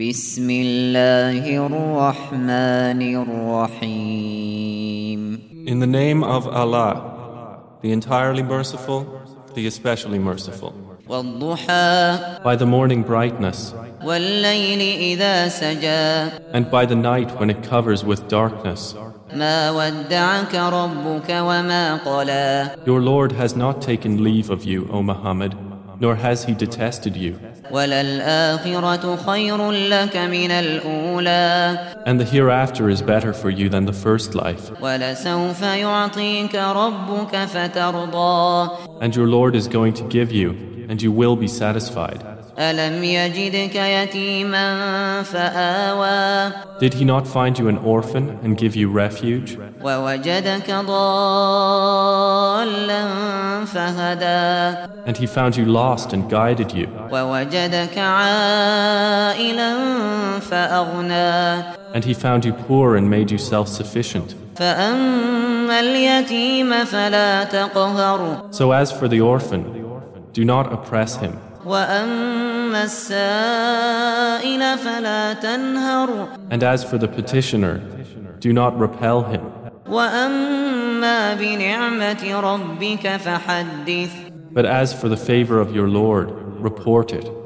بسم الله الرحمن الرحيم In the name of Allah, the entirely merciful, the especially merciful. والضحى By the morning brightness, والليل إذا سجى and by the night when it covers with darkness, ما ودعك ربك وما قلى your Lord has not taken leave of you, O Muhammad, nor has he detested you. And the hereafter is better for you than the first life. And your Lord is going to give you, and you will be satisfied. Did he not find you an orphan and give you refuge? ووجدك ضالا فهدى And he found you lost and guided you. ووجدك عائلا فأغنى And he found you poor and made you self sufficient. فأما اليتيم فلا تقهر So as for the orphan, do not oppress him. وأما السائل فلا تنهر And as for the petitioner, do not repel him. But as for the favor of your Lord, report it.